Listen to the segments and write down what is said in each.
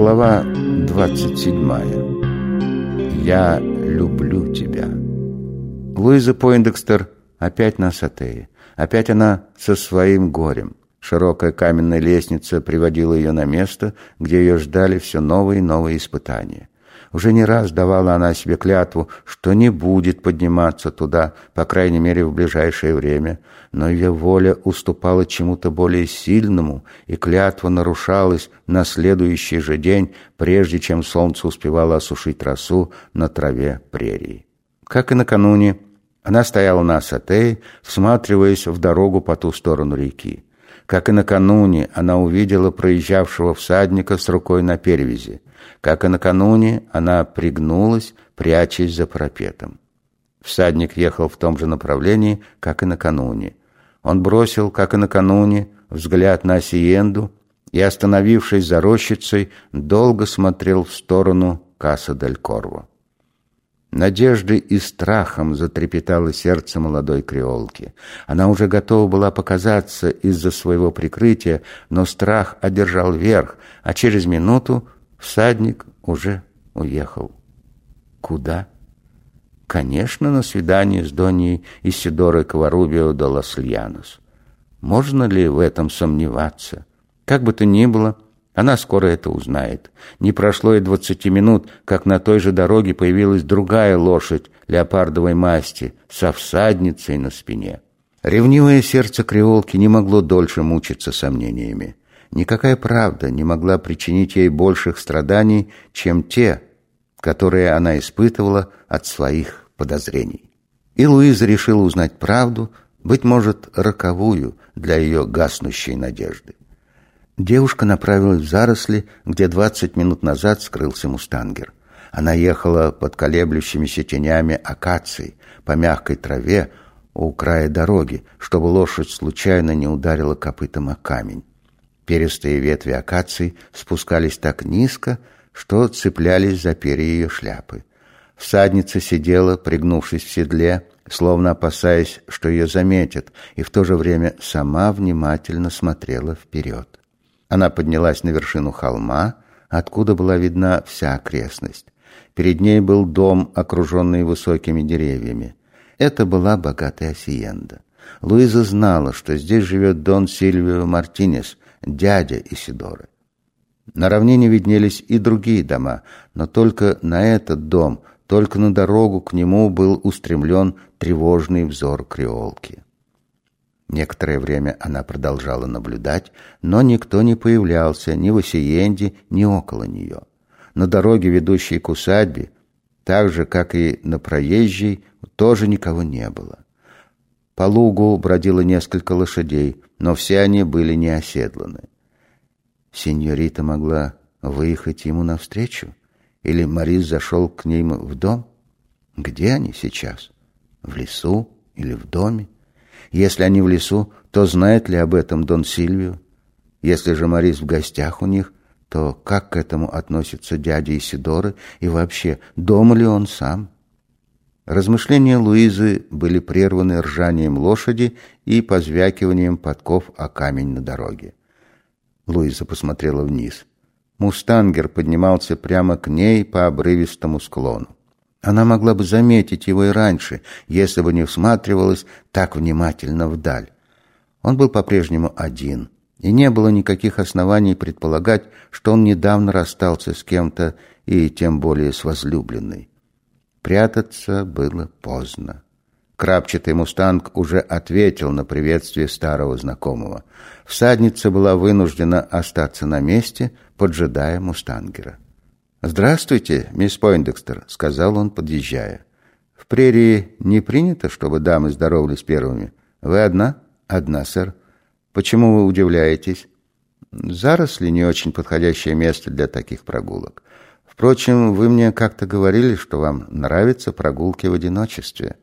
Глава 27. Я люблю тебя. Луиза Пойндекстер опять на Сатее. Опять она со своим горем. Широкая каменная лестница приводила ее на место, где ее ждали все новые и новые испытания. Уже не раз давала она себе клятву, что не будет подниматься туда, по крайней мере, в ближайшее время, но ее воля уступала чему-то более сильному, и клятва нарушалась на следующий же день, прежде чем солнце успевало осушить росу на траве прерии. Как и накануне, она стояла на Асатее, всматриваясь в дорогу по ту сторону реки. Как и накануне, она увидела проезжавшего всадника с рукой на перевязи. Как и накануне, она пригнулась, прячась за парапетом. Всадник ехал в том же направлении, как и накануне. Он бросил, как и накануне, взгляд на Сиенду и, остановившись за рощицей, долго смотрел в сторону Каса-дель-Корво. Надеждой и страхом затрепетало сердце молодой креолки. Она уже готова была показаться из-за своего прикрытия, но страх одержал верх, а через минуту всадник уже уехал. Куда? Конечно, на свидание с Доней Исидорой Каварубио де Лас Можно ли в этом сомневаться? Как бы то ни было, она скоро это узнает. Не прошло и двадцати минут, как на той же дороге появилась другая лошадь леопардовой масти со всадницей на спине. Ревнивое сердце креолки не могло дольше мучиться сомнениями. Никакая правда не могла причинить ей больших страданий, чем те, которые она испытывала от своих подозрений. И Луиза решила узнать правду, быть может, роковую для ее гаснущей надежды. Девушка направилась в заросли, где двадцать минут назад скрылся мустангер. Она ехала под колеблющимися тенями акаций, по мягкой траве у края дороги, чтобы лошадь случайно не ударила копытом о камень. Перистые ветви акаций спускались так низко, что цеплялись за перья ее шляпы. Всадница сидела, пригнувшись в седле, словно опасаясь, что ее заметят, и в то же время сама внимательно смотрела вперед. Она поднялась на вершину холма, откуда была видна вся окрестность. Перед ней был дом, окруженный высокими деревьями. Это была богатая осиенда. Луиза знала, что здесь живет Дон Сильвио Мартинес, дядя Исидоры. На равнине виднелись и другие дома, но только на этот дом, только на дорогу к нему был устремлен тревожный взор креолки. Некоторое время она продолжала наблюдать, но никто не появлялся ни в Осиенде, ни около нее. На дороге, ведущей к усадьбе, так же, как и на проезжей, тоже никого не было. По лугу бродило несколько лошадей, но все они были не оседланы. Сеньорита могла выехать ему навстречу? Или Морис зашел к ним в дом? Где они сейчас? В лесу или в доме? Если они в лесу, то знает ли об этом Дон Сильвио? Если же Морис в гостях у них, то как к этому относится дядя Исидоры и вообще, дома ли он сам? Размышления Луизы были прерваны ржанием лошади и позвякиванием подков о камень на дороге. Луиза посмотрела вниз. Мустангер поднимался прямо к ней по обрывистому склону. Она могла бы заметить его и раньше, если бы не всматривалась так внимательно вдаль. Он был по-прежнему один, и не было никаких оснований предполагать, что он недавно расстался с кем-то и тем более с возлюбленной. Прятаться было поздно. Крапчатый мустанг уже ответил на приветствие старого знакомого. Всадница была вынуждена остаться на месте, поджидая мустангера. «Здравствуйте, мисс Пойндекстер», — сказал он, подъезжая. «В прерии не принято, чтобы дамы здоровались первыми. Вы одна?» «Одна, сэр». «Почему вы удивляетесь?» «Заросли — не очень подходящее место для таких прогулок. Впрочем, вы мне как-то говорили, что вам нравятся прогулки в одиночестве.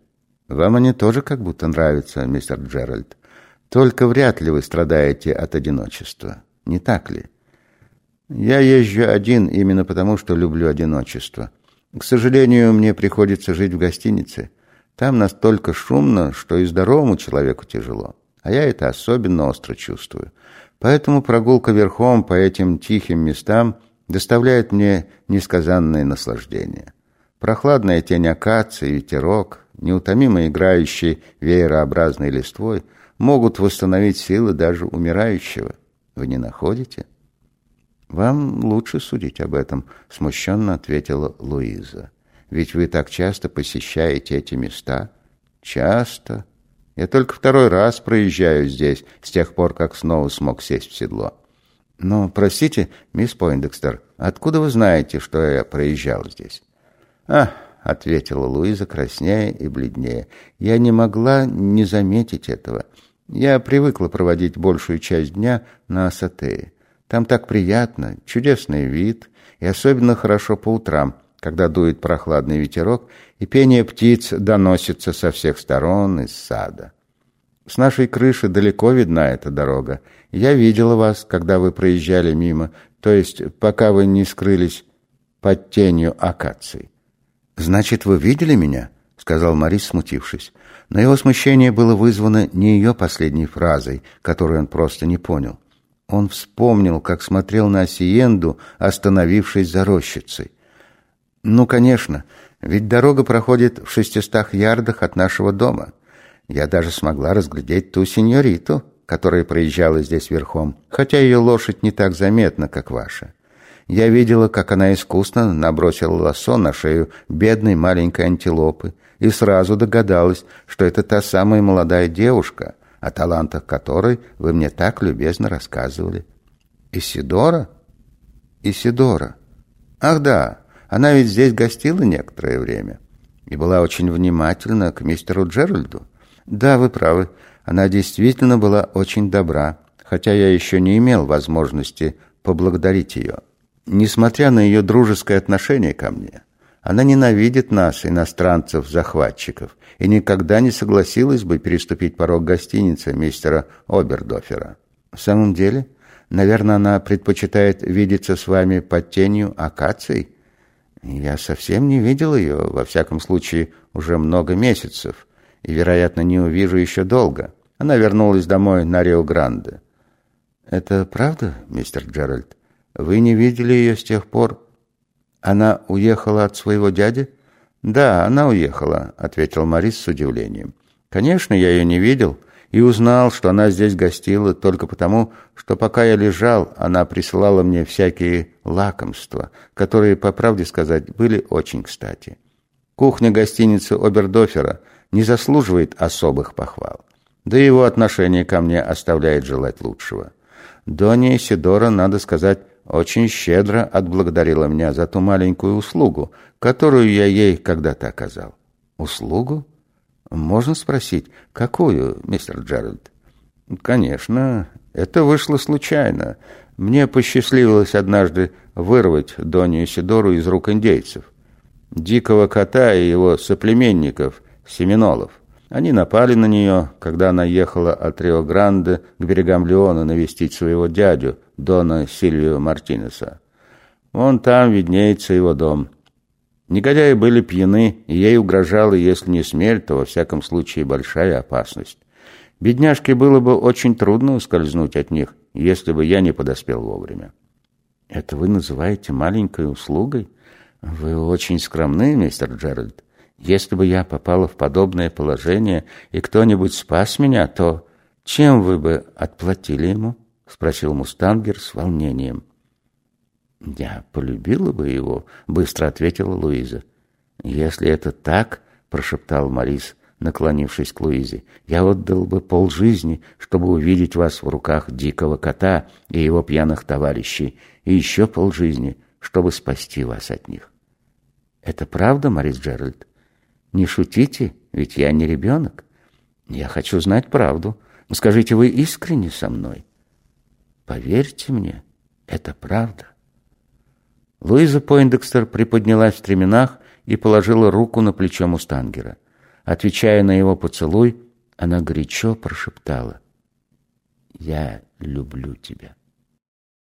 Вам они тоже как будто нравятся, мистер Джеральд. Только вряд ли вы страдаете от одиночества. Не так ли?» Я езжу один именно потому, что люблю одиночество. К сожалению, мне приходится жить в гостинице. Там настолько шумно, что и здоровому человеку тяжело. А я это особенно остро чувствую. Поэтому прогулка верхом по этим тихим местам доставляет мне несказанное наслаждение. Прохладная тень акации, ветерок, неутомимо играющий веерообразной листвой могут восстановить силы даже умирающего. Вы не находите? «Вам лучше судить об этом», — смущенно ответила Луиза. «Ведь вы так часто посещаете эти места». «Часто. Я только второй раз проезжаю здесь, с тех пор, как снова смог сесть в седло». «Но, простите, мисс Пойндекстер, откуда вы знаете, что я проезжал здесь?» «А, — ответила Луиза, краснея и бледнее, — я не могла не заметить этого. Я привыкла проводить большую часть дня на Асатее. Там так приятно, чудесный вид, и особенно хорошо по утрам, когда дует прохладный ветерок, и пение птиц доносится со всех сторон из сада. С нашей крыши далеко видна эта дорога. Я видела вас, когда вы проезжали мимо, то есть пока вы не скрылись под тенью акаций. «Значит, вы видели меня?» — сказал Марис, смутившись. Но его смущение было вызвано не ее последней фразой, которую он просто не понял. Он вспомнил, как смотрел на Осиенду, остановившись за рощицей. «Ну, конечно, ведь дорога проходит в шестистах ярдах от нашего дома. Я даже смогла разглядеть ту сеньориту, которая проезжала здесь верхом, хотя ее лошадь не так заметна, как ваша. Я видела, как она искусно набросила лосо на шею бедной маленькой антилопы и сразу догадалась, что это та самая молодая девушка, о талантах которой вы мне так любезно рассказывали. Исидора? Исидора. Ах да, она ведь здесь гостила некоторое время и была очень внимательна к мистеру Джеральду. Да, вы правы, она действительно была очень добра, хотя я еще не имел возможности поблагодарить ее. Несмотря на ее дружеское отношение ко мне, она ненавидит нас, иностранцев-захватчиков, и никогда не согласилась бы переступить порог гостиницы мистера Обердофера. В самом деле, наверное, она предпочитает видеться с вами под тенью акаций. Я совсем не видел ее, во всяком случае, уже много месяцев, и, вероятно, не увижу еще долго. Она вернулась домой на Рио-Гранде. «Это правда, мистер Джеральд? Вы не видели ее с тех пор, она уехала от своего дяди? Да, она уехала, ответил Морис с удивлением. Конечно, я ее не видел и узнал, что она здесь гостила только потому, что пока я лежал, она присылала мне всякие лакомства, которые, по правде сказать, были очень кстати. Кухня гостиницы Обердофера не заслуживает особых похвал. Да и его отношение ко мне оставляет желать лучшего. Донья Сидора, надо сказать, очень щедро отблагодарила меня за ту маленькую услугу, которую я ей когда-то оказал. Услугу? Можно спросить, какую, мистер Джеральд? Конечно, это вышло случайно. Мне посчастливилось однажды вырвать Донью Сидору из рук индейцев. Дикого кота и его соплеменников, семинолов. Они напали на нее, когда она ехала от Рио-Гранде к берегам Леона навестить своего дядю, Дона Сильвио Мартинеса. Вон там виднеется его дом. Негодяи были пьяны, и ей угрожала, если не смерть, то во всяком случае большая опасность. Бедняжке было бы очень трудно ускользнуть от них, если бы я не подоспел вовремя. Это вы называете маленькой услугой? Вы очень скромны, мистер Джеральд. Если бы я попала в подобное положение, и кто-нибудь спас меня, то чем вы бы отплатили ему?» — спросил Мустангер с волнением. «Я полюбила бы его», — быстро ответила Луиза. «Если это так», — прошептал Морис, наклонившись к Луизе, «я отдал бы полжизни, чтобы увидеть вас в руках дикого кота и его пьяных товарищей, и еще полжизни, чтобы спасти вас от них». «Это правда, Морис Джеральд?» Не шутите, ведь я не ребенок. Я хочу знать правду. Скажите, вы искренне со мной? Поверьте мне, это правда. Луиза Пойндекстер приподнялась в стременах и положила руку на плечо Мустангера. Отвечая на его поцелуй, она горячо прошептала. «Я люблю тебя».